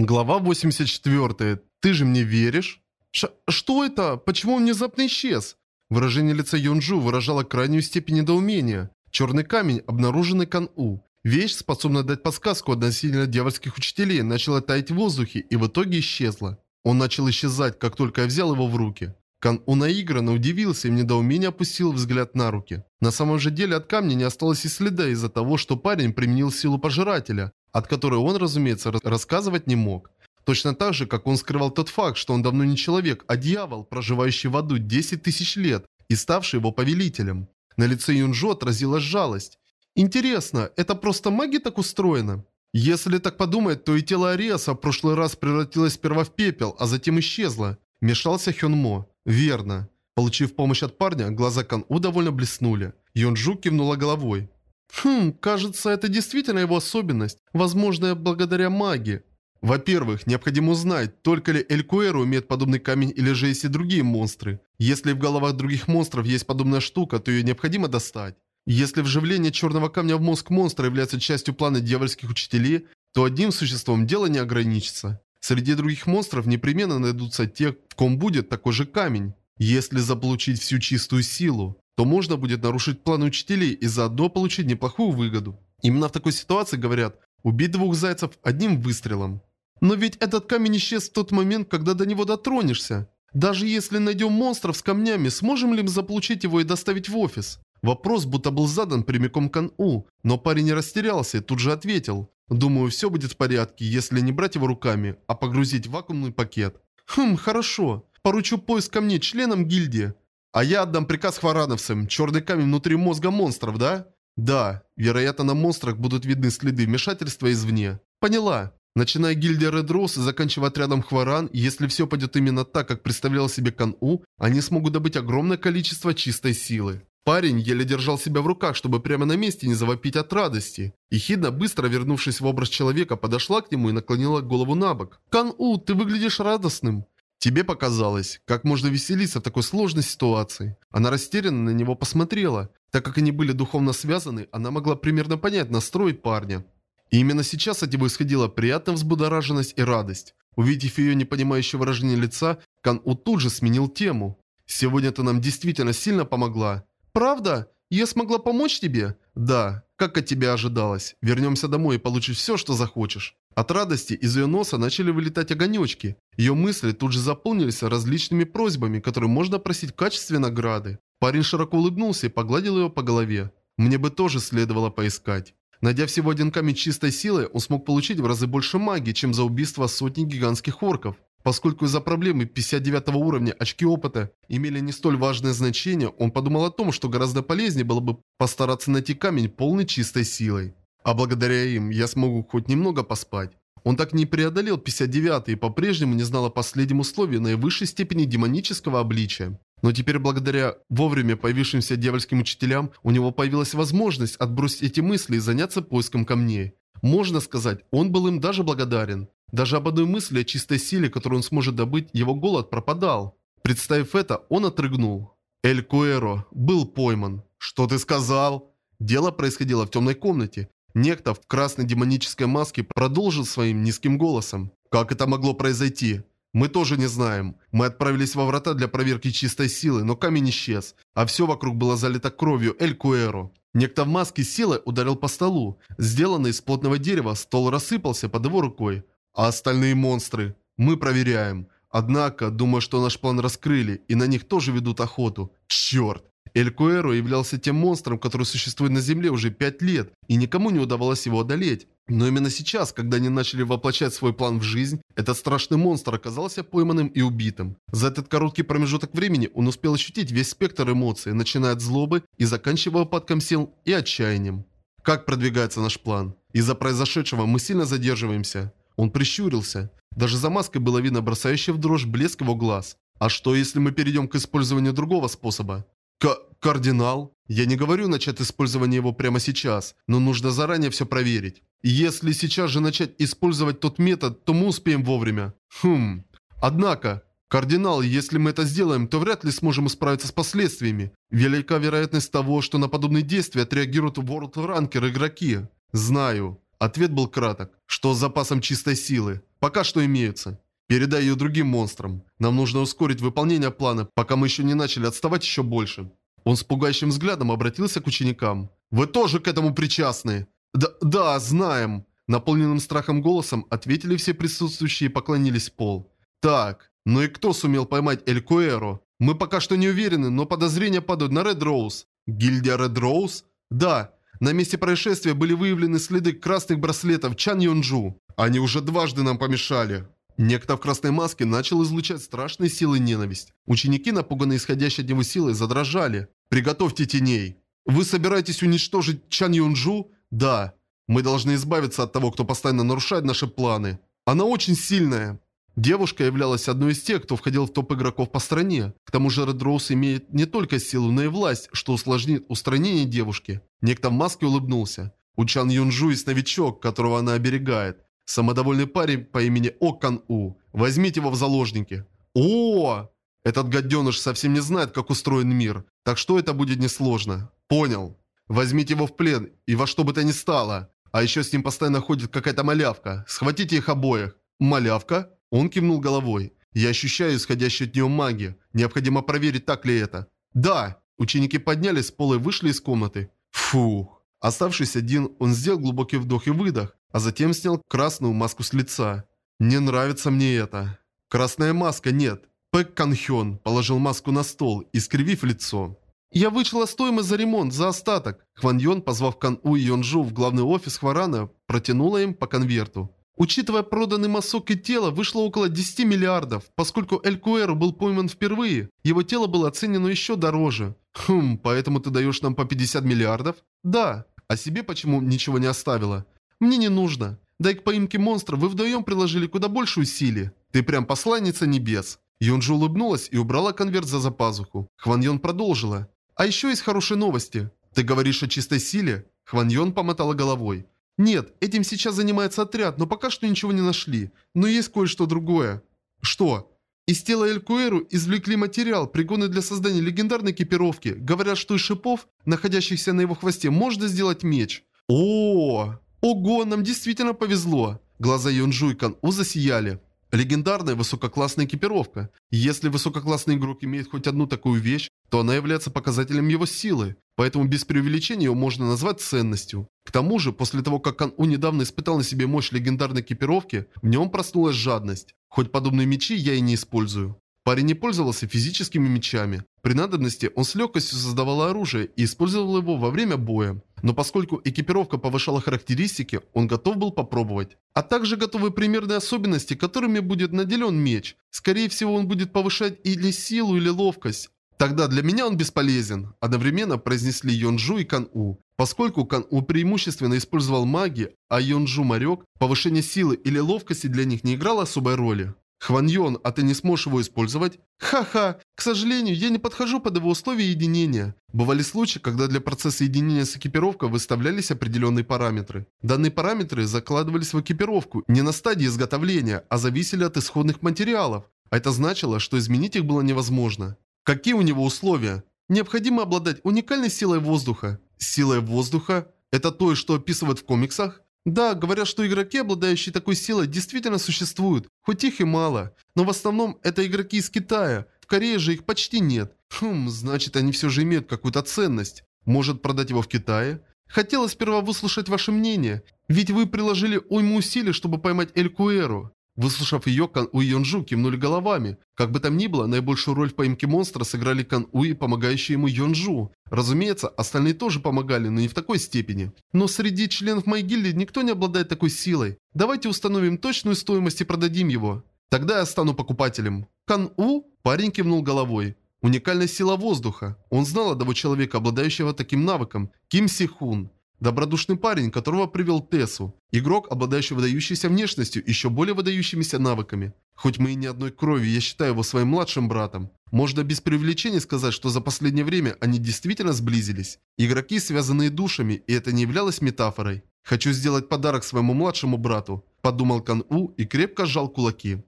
Глава 84. Ты же мне веришь? Ш что это? Почему он внезапно исчез? Выражение лица Юнджу выражало крайнюю степень недоумения. Черный камень, обнаруженный Кан-У. Вещь, способная дать подсказку относительно дьявольских учителей, начала таять в воздухе и в итоге исчезла. Он начал исчезать, как только я взял его в руки. Кан-У наигранно удивился и в недоумении опустил взгляд на руки. На самом же деле от камня не осталось и следа из-за того, что парень применил силу пожирателя, от которой он, разумеется, рассказывать не мог. Точно так же, как он скрывал тот факт, что он давно не человек, а дьявол, проживающий в аду 10 тысяч лет и ставший его повелителем. На лице Юнжо отразилась жалость. Интересно, это просто магия так устроена? Если так подумать, то и тело Ариаса в прошлый раз превратилось сперва в пепел, а затем исчезло. Мешался Хёнмо. Верно. Получив помощь от парня, глаза Кан-У довольно блеснули. Йонджу кивнула головой. Хм, кажется, это действительно его особенность. Возможно, благодаря магии. Во-первых, необходимо узнать, только ли Эль Куэру умеет подобный камень или же есть и другие монстры. Если в головах других монстров есть подобная штука, то ее необходимо достать. Если вживление черного камня в мозг монстра является частью плана дьявольских учителей, то одним существом дело не ограничится. Среди других монстров непременно найдутся те, в ком будет такой же камень. Если заполучить всю чистую силу, то можно будет нарушить планы учителей и заодно получить неплохую выгоду. Именно в такой ситуации, говорят, убить двух зайцев одним выстрелом. Но ведь этот камень исчез в тот момент, когда до него дотронешься. Даже если найдем монстров с камнями, сможем ли мы заполучить его и доставить в офис? Вопрос будто был задан прямиком Кан-У, но парень не растерялся и тут же ответил. Думаю, все будет в порядке, если не брать его руками, а погрузить в вакуумный пакет. Хм, хорошо. Поручу поиск камней членам гильдии. А я отдам приказ хварановцам. Черный камень внутри мозга монстров, да? Да. Вероятно, на монстрах будут видны следы вмешательства извне. Поняла. Начиная гильдия Red Rose и заканчивая отрядом Хваран, если все пойдет именно так, как представлял себе Кан-У, они смогут добыть огромное количество чистой силы. Парень еле держал себя в руках, чтобы прямо на месте не завопить от радости. И Хидна, быстро вернувшись в образ человека, подошла к нему и наклонила голову на бок. «Кан-У, ты выглядишь радостным!» Тебе показалось, как можно веселиться в такой сложной ситуации. Она растерянно на него посмотрела. Так как они были духовно связаны, она могла примерно понять настрой парня. И именно сейчас от него исходила приятная взбудораженность и радость. Увидев ее непонимающее выражение лица, Кан У тут же сменил тему. «Сегодня ты нам действительно сильно помогла». «Правда? Я смогла помочь тебе?» «Да, как от тебя ожидалось. Вернемся домой и получишь все, что захочешь». От радости из ее носа начали вылетать огонечки. Ее мысли тут же заполнились различными просьбами, которые можно просить в качестве награды. Парень широко улыбнулся и погладил ее по голове. Мне бы тоже следовало поискать. Найдя всего один камень чистой силы, он смог получить в разы больше магии, чем за убийство сотни гигантских орков. Поскольку из-за проблемы 59 уровня очки опыта имели не столь важное значение, он подумал о том, что гораздо полезнее было бы постараться найти камень полный чистой силой. А благодаря им я смогу хоть немного поспать. Он так не преодолел 59 и по-прежнему не знал о последнем условии наивысшей степени демонического обличия. Но теперь благодаря вовремя появившимся дьявольским учителям, у него появилась возможность отбросить эти мысли и заняться поиском камней. Можно сказать, он был им даже благодарен. Даже об одной мысли о чистой силе, которую он сможет добыть, его голод пропадал. Представив это, он отрыгнул. Эль Куэро был пойман. «Что ты сказал?» Дело происходило в темной комнате. Некто в красной демонической маске продолжил своим низким голосом. «Как это могло произойти? Мы тоже не знаем. Мы отправились во врата для проверки чистой силы, но камень исчез, а все вокруг было залито кровью Эль Куэро. Некто в маске силы ударил по столу. Сделанный из плотного дерева, стол рассыпался под его рукой. А остальные монстры? Мы проверяем. Однако, думаю, что наш план раскрыли, и на них тоже ведут охоту. Черт! Эль Куэро являлся тем монстром, который существует на Земле уже пять лет, и никому не удавалось его одолеть. Но именно сейчас, когда они начали воплощать свой план в жизнь, этот страшный монстр оказался пойманным и убитым. За этот короткий промежуток времени он успел ощутить весь спектр эмоций, начиная от злобы и заканчивая упадком сил и отчаянием. Как продвигается наш план? Из-за произошедшего мы сильно задерживаемся. Он прищурился. Даже за маской было видно бросающий в дрожь блеск его глаз. А что, если мы перейдем к использованию другого способа? К кардинал? Я не говорю начать использование его прямо сейчас, но нужно заранее все проверить. Если сейчас же начать использовать тот метод, то мы успеем вовремя. Хм. Однако, кардинал, если мы это сделаем, то вряд ли сможем справиться с последствиями. Велика вероятность того, что на подобные действия отреагируют World Ranker игроки. Знаю. Ответ был краток. Что с запасом чистой силы? Пока что имеются. Передай ее другим монстрам. Нам нужно ускорить выполнение плана, пока мы еще не начали отставать еще больше. Он с пугающим взглядом обратился к ученикам. «Вы тоже к этому причастны?» «Да, да, знаем!» Наполненным страхом голосом ответили все присутствующие и поклонились пол. «Так, ну и кто сумел поймать Эль Куэро? Мы пока что не уверены, но подозрения падают на Ред Роуз». «Гильдия Ред Роуз?» «Да, на месте происшествия были выявлены следы красных браслетов Чан Йонджу. Они уже дважды нам помешали. Некто в красной маске начал излучать страшные силы ненависть. Ученики, напуганные исходящей от него силой, задрожали. «Приготовьте теней!» «Вы собираетесь уничтожить Чан Юнджу?» «Да. Мы должны избавиться от того, кто постоянно нарушает наши планы. Она очень сильная». Девушка являлась одной из тех, кто входил в топ игроков по стране. К тому же Ред Роуз имеет не только силу, но и власть, что усложнит устранение девушки. Некто в маске улыбнулся. У Чан Юнджу есть новичок, которого она оберегает. Самодовольный парень по имени Окан У. Возьмите его в заложники. О! Этот гаденыш совсем не знает, как устроен мир. Так что это будет несложно. Понял. Возьмите его в плен, и во что бы то ни стало. А еще с ним постоянно ходит какая-то малявка. Схватите их обоих. Малявка? Он кивнул головой. Я ощущаю исходящую от нее магию. Необходимо проверить, так ли это. Да! Ученики поднялись с пола и вышли из комнаты. Фух. Оставшись один, он сделал глубокий вдох и выдох а затем снял красную маску с лица. «Не нравится мне это». «Красная маска, нет». Пэк Канхён положил маску на стол, искривив лицо. «Я вычла стоимость за ремонт, за остаток». Хван Йон, позвав Кан У и Йонжу в главный офис Хварана, протянула им по конверту. Учитывая проданный масок и тело, вышло около 10 миллиардов. Поскольку Эль Куэру был пойман впервые, его тело было оценено еще дороже. Хм, поэтому ты даешь нам по 50 миллиардов? Да. А себе почему ничего не оставила? Мне не нужно. Да и к поимке монстра вы вдвоем приложили куда больше усилий. Ты прям посланница небес». Юнджи улыбнулась и убрала конверт за запазуху. Хван Йон продолжила. «А еще есть хорошие новости. Ты говоришь о чистой силе?» Хван Йон помотала головой. «Нет, этим сейчас занимается отряд, но пока что ничего не нашли. Но есть кое-что другое». «Что?» Из тела Эль Куэру извлекли материал, пригодный для создания легендарной экипировки. Говорят, что из шипов, находящихся на его хвосте, можно сделать меч. О, -о, -о, -о Ого, нам действительно повезло. Глаза Юнжу и Кан-У засияли. Легендарная высококлассная экипировка. Если высококлассный игрок имеет хоть одну такую вещь, то она является показателем его силы, поэтому без преувеличения ее можно назвать ценностью. К тому же, после того, как Кан-У недавно испытал на себе мощь легендарной экипировки, в нем проснулась жадность. Хоть подобные мечи я и не использую. Парень не пользовался физическими мечами. При надобности он с легкостью создавал оружие и использовал его во время боя. Но поскольку экипировка повышала характеристики, он готов был попробовать. А также готовы примерные особенности, которыми будет наделен меч. Скорее всего, он будет повышать или силу, или ловкость. Тогда для меня он бесполезен. Одновременно произнесли Йонджу и Кан-У. Поскольку Кан-У преимущественно использовал маги, а Йонджу морек, повышение силы или ловкости для них не играло особой роли. Хваньон, а ты не сможешь его использовать? Ха-ха, к сожалению, я не подхожу под его условия единения. Бывали случаи, когда для процесса единения с экипировкой выставлялись определенные параметры. Данные параметры закладывались в экипировку не на стадии изготовления, а зависели от исходных материалов. А это значило, что изменить их было невозможно. Какие у него условия? Необходимо обладать уникальной силой воздуха. Силой воздуха? Это то, что описывают в комиксах? Да, говорят, что игроки, обладающие такой силой, действительно существуют, хоть их и мало. Но в основном это игроки из Китая, Корее же их почти нет. Хм, значит они все же имеют какую-то ценность. Может продать его в Китае? Хотелось сперва выслушать ваше мнение, ведь вы приложили уйму усилий, чтобы поймать Эль Куэру. Выслушав ее, Кан У и Йонжу кивнули головами. Как бы там ни было, наибольшую роль в поимке монстра сыграли Кан У и помогающие ему Йонжу. Разумеется, остальные тоже помогали, но не в такой степени. Но среди членов моей гильдии никто не обладает такой силой. Давайте установим точную стоимость и продадим его. Тогда я стану покупателем. Кан У? Парень кивнул головой. Уникальная сила воздуха. Он знал одного человека, обладающего таким навыком. Ким Си Хун. Добродушный парень, которого привел Тессу. Игрок, обладающий выдающейся внешностью, еще более выдающимися навыками. Хоть мы и не одной крови, я считаю его своим младшим братом. Можно без преувеличения сказать, что за последнее время они действительно сблизились. Игроки, связанные душами, и это не являлось метафорой. «Хочу сделать подарок своему младшему брату», – подумал Кан У и крепко сжал кулаки.